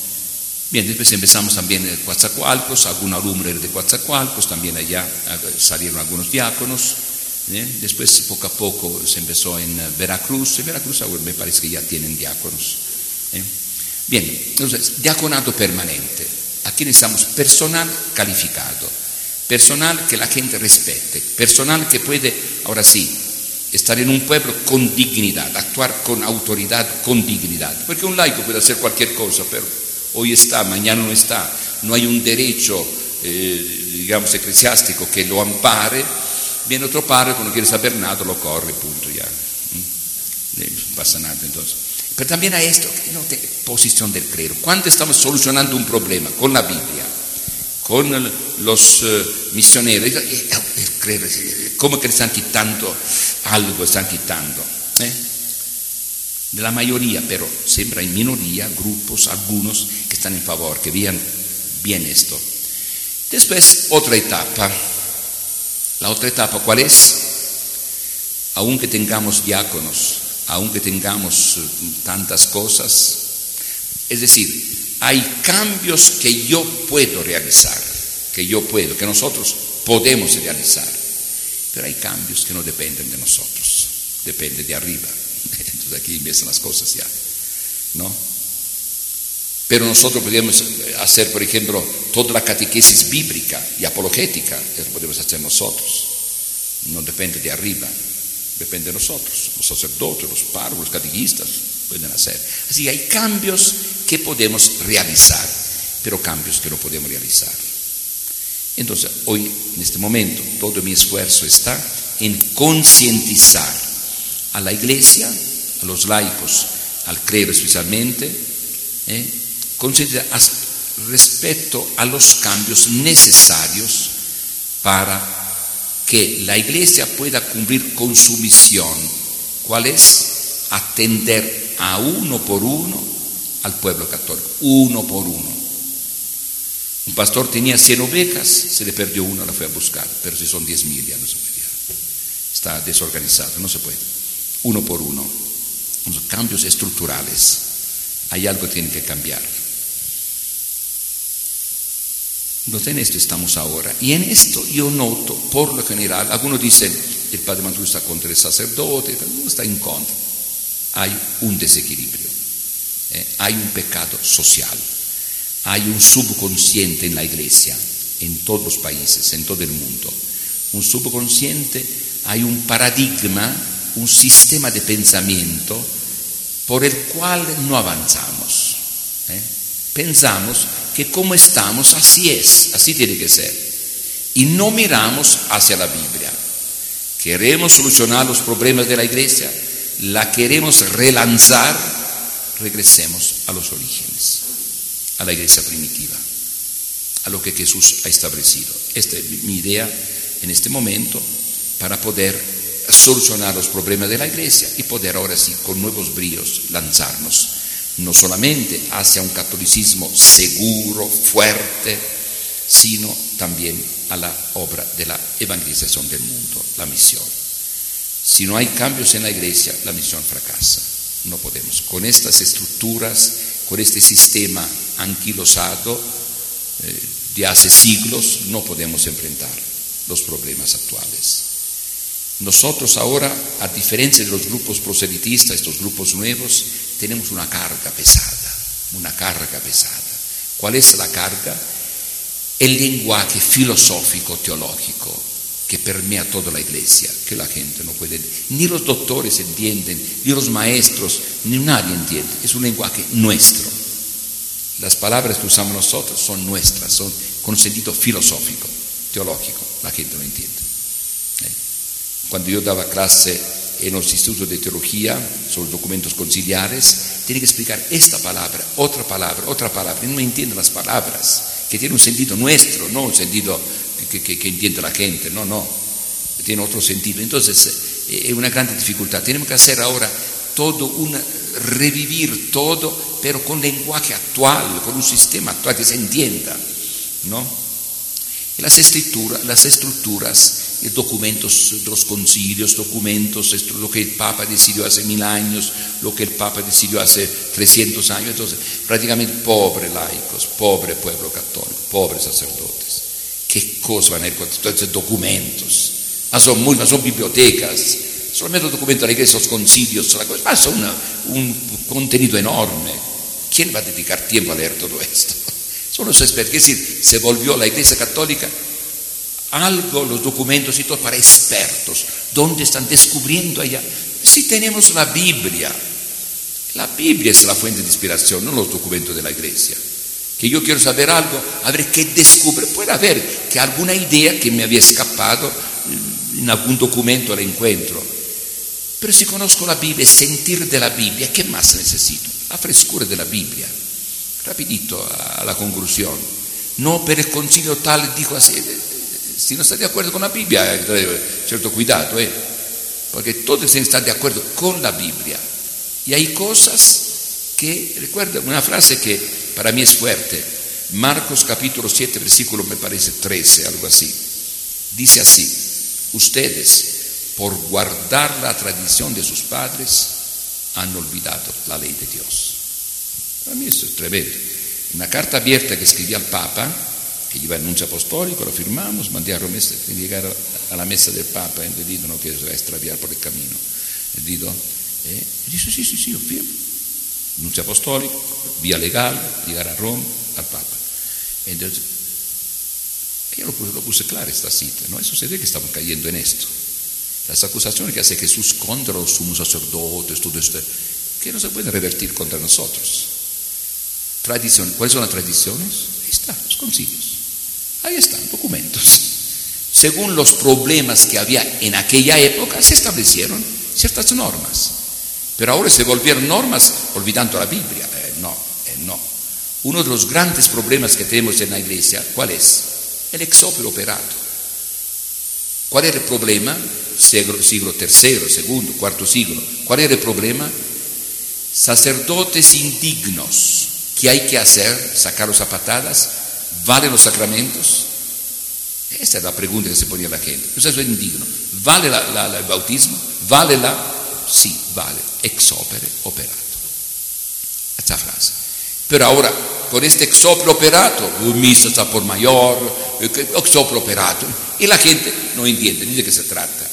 Bien, después empezamos también en Coatzacoalcos, algún alumno de Coatzacoalcos, también allá salieron algunos diáconos. ¿Eh? Después, poco a poco, se empezó en Veracruz. En Veracruz me parece que ya tienen diáconos. ¿eh? Bien, entonces, diaconato permanente. Aquí necesitamos personal calificado, personal que la gente respete, personal que puede, ahora sí, estar en un pueblo con dignidad, actuar con autoridad, con dignidad. Porque un laico puede hacer cualquier cosa, pero hoy está, mañana no está. No hay un derecho, eh, digamos, eclesiástico que lo ampare. Viene otro padre, cuando quiere saber nada, lo corre, punto, ya. ¿Mm? No pasa nada, entonces. Pero también hay esto, no, posición del clero. ¿Cuándo estamos solucionando un problema? Con la Biblia, con los uh, misioneros. El clero, ¿Cómo que están quitando algo? Están quitando. ¿eh? De la mayoría, pero siempre hay minoría, grupos, algunos que están en favor, que vean bien esto. Después, otra etapa. La otra etapa, ¿cuál es? Aunque tengamos diáconos, aunque tengamos tantas cosas. Es decir, hay cambios que yo puedo realizar, que yo puedo, que nosotros podemos realizar, pero hay cambios que no dependen de nosotros, depende de arriba. Entonces aquí empiezan las cosas ya, ¿no? Pero nosotros podemos hacer, por ejemplo, toda la catequesis bíblica y apologética, eso podemos hacer nosotros, no depende de arriba depende de nosotros, los sacerdotes, los párrocos, los catequistas pueden hacer. Así que hay cambios que podemos realizar, pero cambios que no podemos realizar. Entonces, hoy, en este momento, todo mi esfuerzo está en concientizar a la iglesia, a los laicos, al clero especialmente, ¿eh? Concientizar respecto a los cambios necesarios para que la iglesia pueda cumplir con su misión. ¿Cuál es? Atender a uno por uno al pueblo católico, uno por uno. Un pastor tenía 100 ovejas, se le perdió una, la fue a buscar, pero si son 10 mil ya no se puede. Está desorganizado, no se puede. Uno por uno. Los cambios estructurales. Hay algo que tiene que cambiar. Entonces en esto estamos ahora. Y en esto yo noto, por lo general, algunos dicen, el padre Mantú está contra el sacerdote, no está en contra. Hay un desequilibrio, eh, hay un pecado social, hay un subconsciente en la iglesia, en todos los países, en todo el mundo. Un subconsciente, hay un paradigma, un sistema de pensamiento por el cual no avanzamos. ¿eh? Pensamos que como estamos, así es, así tiene que ser. Y no miramos hacia la Biblia. Queremos solucionar los problemas de la iglesia, la queremos relanzar, regresemos a los orígenes, a la iglesia primitiva, a lo que Jesús ha establecido. Esta es mi idea en este momento para poder solucionar los problemas de la iglesia y poder ahora sí, con nuevos bríos, lanzarnos no solamente hacia un catolicismo seguro, fuerte, sino también a la obra de la evangelización del mundo, la misión. Si no hay cambios en la iglesia, la misión fracasa. No podemos. Con estas estructuras, con este sistema anquilosado eh, de hace siglos, no podemos enfrentar los problemas actuales. Nosotros ahora, a diferencia de los grupos proselitistas, estos grupos nuevos, tenemos una carga pesada, una carga pesada. ¿Cuál es la carga? El lenguaje filosófico teológico que permea toda la iglesia, que la gente no puede, ni los doctores entienden, ni los maestros, ni nadie entiende. Es un lenguaje nuestro. Las palabras que usamos nosotros son nuestras, son con sentido filosófico, teológico. La gente no entiende. Cuando yo daba clase en los institutos de teología, sobre documentos conciliares, tiene que explicar esta palabra, otra palabra, otra palabra. Y no entiende las palabras, que tiene un sentido nuestro, no un sentido que, que, entiende la gente, no, no, tiene otro sentido. Entonces, eh, es una gran dificultad. Tenemos que hacer ahora todo un revivir todo, pero con lenguaje actual, con un sistema actual que se entienda, ¿no? Las, escrituras, las estructuras, documentos, los concilios, documentos, lo que el Papa decidió hace mil años, lo que el Papa decidió hace 300 años. Entonces, prácticamente pobre laicos, pobre pueblo católico, pobres sacerdotes. ¿Qué cosa van a todos esos documentos? Ma son, muy, son bibliotecas, solamente documentos de la iglesia, los concilios, la cosa, son un contenido enorme. ¿Quién va a dedicar tiempo a leer todo esto? Son los expertos, es decir, se volvió la iglesia católica algo, los documentos y todo para expertos, donde están descubriendo allá. Si tenemos la Biblia, la Biblia es la fuente de inspiración, no los documentos de la iglesia. Que yo quiero saber algo, a ver qué descubre. Puede haber que alguna idea que me había escapado en algún documento la encuentro. Pero si conozco la Biblia, sentir de la Biblia, ¿qué más necesito? La frescura de la Biblia. Rapidito a la conclusión. No per el concilio tal dijo así. Si no está de acuerdo con la Biblia, cierto cuidado, ¿eh? porque todos están de acuerdo con la Biblia. Y hay cosas que, recuerda, una frase que para mí es fuerte, Marcos capítulo 7, versículo me parece 13, algo así. Dice así, ustedes, por guardar la tradición de sus padres, han olvidado la ley de Dios. Para mí esto es tremendo. Una carta abierta que escribí al Papa, que lleva el nuncio apostólico, lo firmamos, mandé a Roma llegar a la mesa del Papa, y le digo, no quiero extraviar por el camino. Le digo, eh, dice, sí, sí, sí, yo firmo. Nuncio apostólico, vía legal, llegar a Roma, al Papa. Entonces, yo lo puse, lo claro esta cita, ¿no? Eso se ve que estamos cayendo en esto. Las acusaciones que hace Jesús contra los sumos sacerdotes, todo esto, que no se pueden revertir contra nosotros. Tradición, ¿cuáles son las tradiciones? Ahí están, los concilios. Ahí están, documentos. Según los problemas que había en aquella época, se establecieron ciertas normas. Pero ahora se volvieron normas olvidando la Biblia. Eh, no, eh, no. Uno de los grandes problemas que tenemos en la iglesia, ¿cuál es? El exopio operato. ¿Cuál era el problema? Siglo, siglo tercero, segundo, cuarto siglo. ¿Cuál era el problema? Sacerdotes indignos. ¿Qué hay que hacer? ¿Sacarlos a patadas? ¿Valen los sacramentos? Esa es la pregunta que se ponía la gente. Yo soy indigno. ¿Vale la, la, la, el bautismo? ¿Vale la? Sí, vale. Ex opere operato. Esta frase. Pero ahora, con este exopro operato, misa está por mayor, exopro operato, y la gente no entiende ni de qué se trata.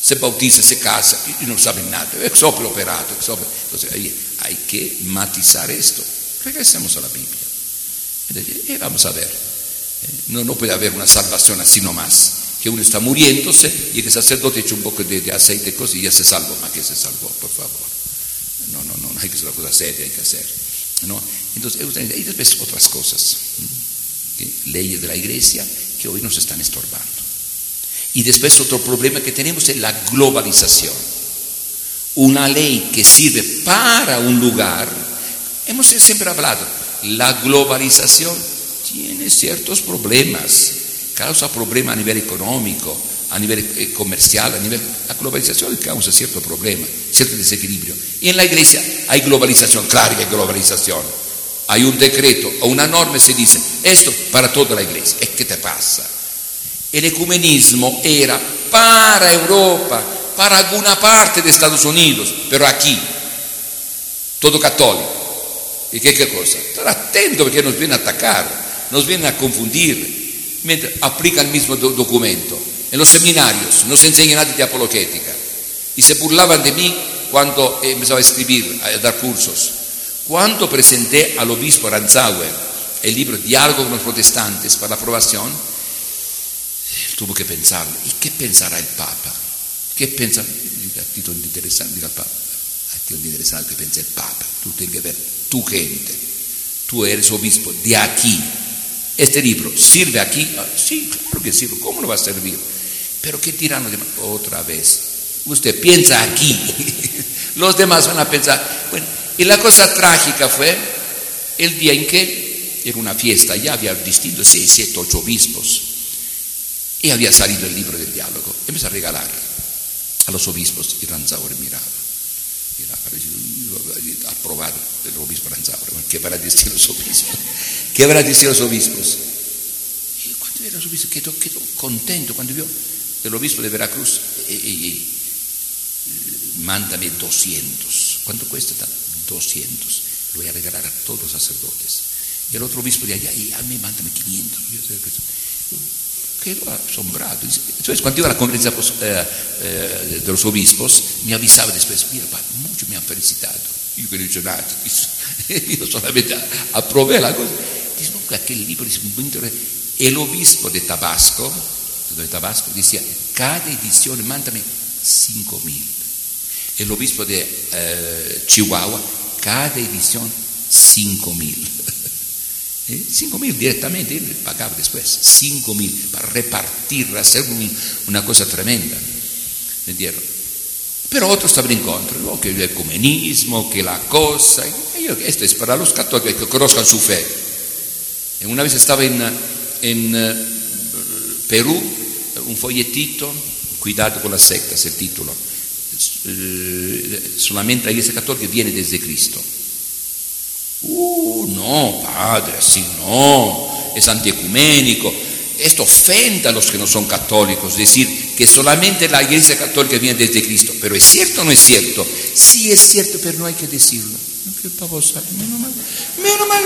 Se bautiza, se casa y no saben nada. Exopro operato, exopro. Entonces ahí hay que matizar esto. Regresemos a la Biblia. Y vamos a ver. No, no puede haber una salvación así nomás. Que uno está muriéndose y el sacerdote echa un poco de, de aceite y ya se salvó. ¿Más que se salvó, por favor? No, no, no, no hay que hacer una cosa hay que hacer. ¿no? Entonces, hay después otras cosas, leyes de la iglesia que hoy nos están estorbando. Y después otro problema que tenemos es la globalización. Una ley que sirve para un lugar, hemos siempre hablado, la globalización tiene ciertos problemas, causa problemas a nivel económico, a nivel comercial, a nivel... La globalización causa cierto problema, cierto desequilibrio. Y en la iglesia hay globalización, claro que hay globalización. Hay un decreto o una norma y se dice, esto para toda la iglesia. ¿Qué te pasa? El ecumenismo era para Europa, para alguna parte de Estados Unidos, pero aquí, todo católico. ¿Y qué, qué cosa? Estar atento porque nos vienen a atacar, nos vienen a confundir, mientras aplican el mismo do documento. En los seminarios no se enseña nada de apologética. Y se burlaban de mí cuando empezaba a escribir, a dar cursos. Cuando presenté al obispo Ranzauer el libro Diálogo con los protestantes para la aprobación, tuvo que pensar, ¿y qué pensará el Papa? ¿Qué pensa? A título interesante, diga al Papa, a título interesante que piensa el Papa, tú tienes que ver tu gente, tú eres obispo de aquí. Este libro sirve aquí, ah, sí, claro que sirve, ¿cómo no va a servir? Pero ¿qué dirán los demás? Otra vez, usted piensa aquí, los demás van a pensar, bueno, y la cosa trágica fue el día en que era una fiesta, ya había distintos seis, siete, ocho obispos, y había salido el libro del diálogo, empezó a regalar a los obispos y Ranzauer miraba. Aprobado el obispo Ranzauer. ¿Qué van a decir los obispos? ¿Qué van a decir los obispos? Y cuando el arzobispo quedó, quedó contento cuando vio el obispo de Veracruz. E, e, e, mándame 200. ¿Cuánto cuesta? 200. Lo voy a regalar a todos los sacerdotes. Y el otro obispo de allá, y a mí mándame 500. Quedó asombrado. Entonces, cuando iba a la conferencia eh, eh, de los obispos, me avisaba después, mira, muchos me han felicitado. Yo que no he dicho nada. Yo solamente aprobé la cosa. Dice, no, aquel libro es muy interesante. El obispo de Tabasco, de Tabasco, decía, cada edición mándame 5 mil. El obispo de eh, Chihuahua, cada edición 5 mil. 5 mil directamente, él pagaba después, 5 mil para repartir, hacer una cosa tremenda. ¿Entiendes? Pero otros estaban en contra, ¿no? que el ecumenismo, que la cosa. esto es para los católicos que conozcan su fe. Una vez estaba en, en eh, Perú, un folletito, cuidado con las sectas, el título, eh, solamente la Iglesia Católica viene desde Cristo. Uh, no, padre, así no, es antiecuménico. Esto ofende a los que no son católicos, decir que solamente la Iglesia Católica viene desde Cristo. Pero ¿es cierto o no es cierto? Sí es cierto, pero no hay que decirlo. ¿Qué menos mal. Menos mal.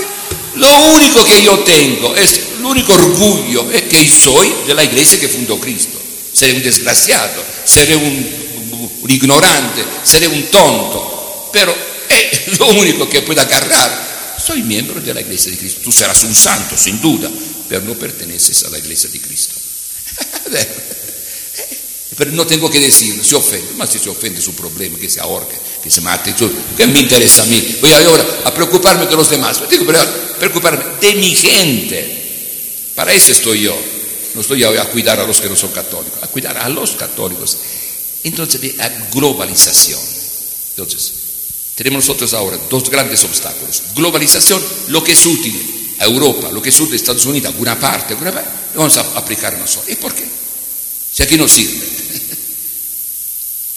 Lo único que yo tengo, es el único orgullo, es que soy de la iglesia que fundó Cristo. Seré un desgraciado, seré un, un ignorante, seré un tonto, pero es lo único que puedo agarrar soy miembro de la iglesia de Cristo. Tú serás un santo, sin duda, pero no perteneces a la iglesia de Cristo. pero no tengo que decirlo, se ofende, más si se ofende su problema, que se ahorque, que se mate, ¿qué me interesa a mí? Voy ahora a preocuparme de los demás, tengo que preocuparme de mi gente. Para eso estoy yo. No estoy a cuidar a los que no son católicos, a cuidar a los católicos. Entonces, la globalización. Entonces, tenemos nosotros ahora dos grandes obstáculos. Globalización, lo que es útil a Europa, lo que es útil a Estados Unidos, alguna parte, alguna parte, lo vamos a aplicar nosotros. ¿Y por qué? Si aquí no sirve.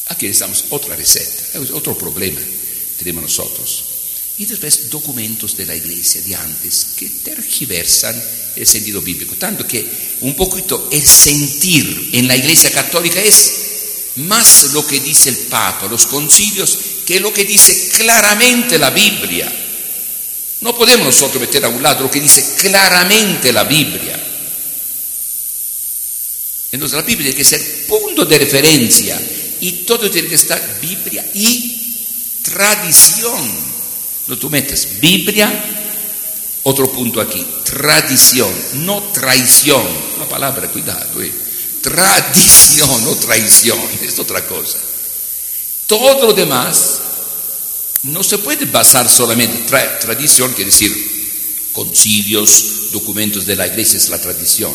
Aquí necesitamos otra receta, otro problema tenemos nosotros. Y después documentos de la iglesia de antes que tergiversan el sentido bíblico. Tanto que un poquito el sentir en la iglesia católica es más lo que dice el Papa, los concilios, que lo que dice claramente la Biblia. No podemos nosotros meter a un lado lo que dice claramente la Biblia. Entonces la Biblia tiene que ser punto de referencia y todo tiene que estar Biblia y tradición. No tú metes Biblia, otro punto aquí, tradición, no traición. La palabra, cuidado, eh. tradición, no traición, es otra cosa. Todo lo demás no se puede basar solamente en tradición, quiere decir concilios, documentos de la iglesia es la tradición.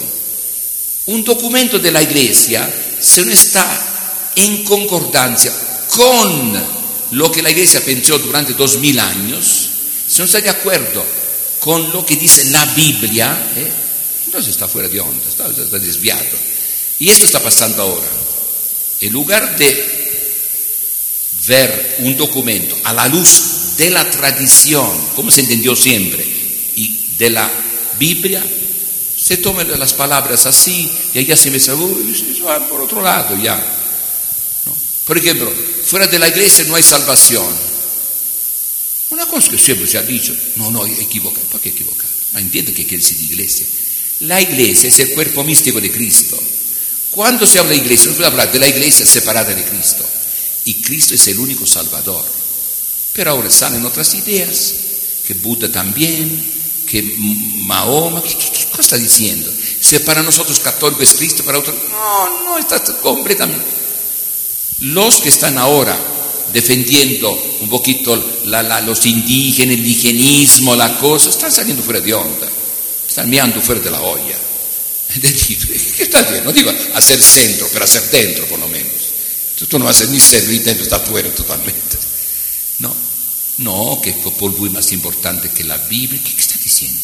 Un documento de la iglesia, se no está en concordancia con lo que la iglesia pensó durante dos mil años, si no está de acuerdo con lo que dice la Biblia, ¿eh? entonces está fuera de onda, está desviado. Y esto está pasando ahora. En lugar de ver un documento a la luz de la tradición, como se entendió siempre, y de la Biblia, se toman las palabras así y ya se me va por otro lado ya. Por ejemplo, fuera de la iglesia no hay salvación. Una cosa que siempre se ha dicho, no, no, equivocado, ¿para qué equivocar? No entiende qué quiere decir iglesia. La iglesia es el cuerpo místico de Cristo. Cuando se habla de iglesia, no se puede hablar de la iglesia separada de Cristo y Cristo es el único Salvador. Pero ahora salen otras ideas, que Buda también, que Mahoma, ¿qué, cosa está diciendo? Si para nosotros católicos es Cristo, para otros, no, no, está completamente. Los que están ahora defendiendo un poquito los indígenas, el indigenismo, la cosa, están saliendo fuera de onda, están mirando fuera de la olla. ¿Qué está haciendo? No digo hacer centro, pero hacer dentro por lo menos. Tú no vas a ser ni serio ni dentro, está fuera totalmente. No, no, que polvo es más importante que la Biblia. ¿Qué, está diciendo?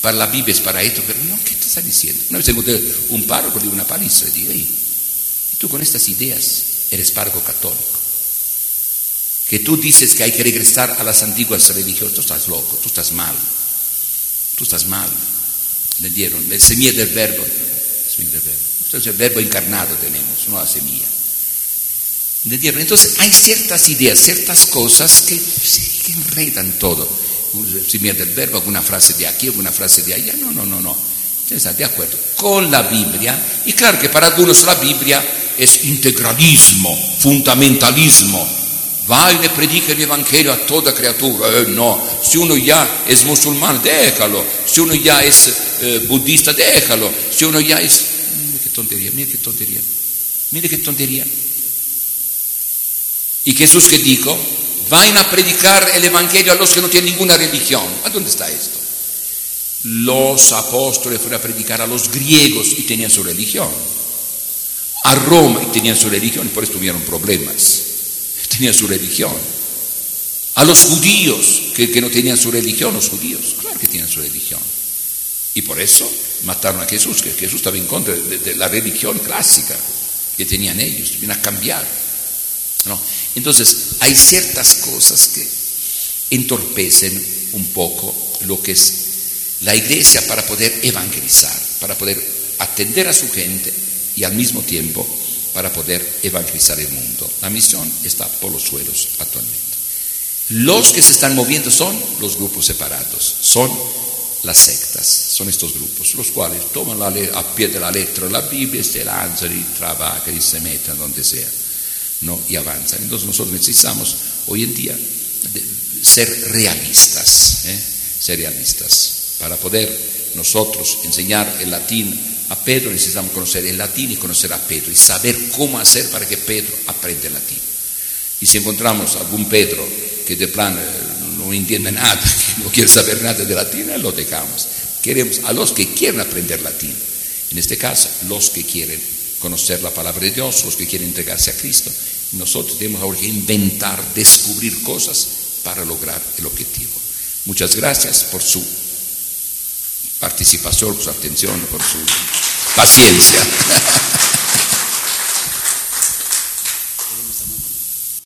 Para la Biblia es para esto, pero no, ¿qué te está diciendo? Una vez encontré un párroco de una paliza y dije, y tú con estas ideas eres párroco católico. Que tú dices que hay que regresar a las antiguas religiones, tú estás loco, tú estás mal, tú estás mal. Le dieron, el semilla del verbo, viene del verbo. Entonces el verbo encarnado tenemos, no la semilla. Entonces hay ciertas ideas, ciertas cosas que, que enredan todo. Si mira del verbo, alguna frase de aquí, alguna frase de allá. No, no, no, no. Entonces, de acuerdo con la Biblia. Y claro que para algunos la Biblia es integralismo, fundamentalismo. Va y le predica el Evangelio a toda criatura. Eh, no, si uno ya es musulmán, déjalo. Si uno ya es eh, budista, déjalo. Si uno ya es... Mire qué tontería, mire qué tontería. Mire qué tontería. Y Jesús que dijo, vayan a predicar el Evangelio a los que no tienen ninguna religión. ¿A dónde está esto? Los apóstoles fueron a predicar a los griegos y tenían su religión. A Roma y tenían su religión y por eso tuvieron problemas. Tenían su religión. A los judíos que, no tenían su religión, los judíos, claro que tienen su religión. Y por eso mataron a Jesús, que Jesús estaba en contra de, de la religión clásica que tenían ellos, vienen a cambiar. ¿No? Entonces, hay ciertas cosas que entorpecen un poco lo que es la iglesia para poder evangelizar, para poder atender a su gente y al mismo tiempo para poder evangelizar el mundo. La misión está por los suelos actualmente. Los que se están moviendo son los grupos separados, son las sectas, son estos grupos, los cuales toman a pie de la letra la Biblia, se lanzan y trabajan y se meten donde sea. ¿No? y avanzan. Entonces nosotros necesitamos hoy en día ser realistas, ¿eh? ser realistas. Para poder nosotros enseñar el latín a Pedro necesitamos conocer el latín y conocer a Pedro y saber cómo hacer para que Pedro aprenda el latín. Y si encontramos algún Pedro que de plan eh, no entiende nada, que no quiere saber nada de latín, lo dejamos. Queremos a los que quieren aprender latín. En este caso, los que quieren conocer la palabra de Dios, los que quieren entregarse a Cristo. Nosotros tenemos ahora que inventar, descubrir cosas para lograr el objetivo. Muchas gracias por su participación, por su atención, por su paciencia.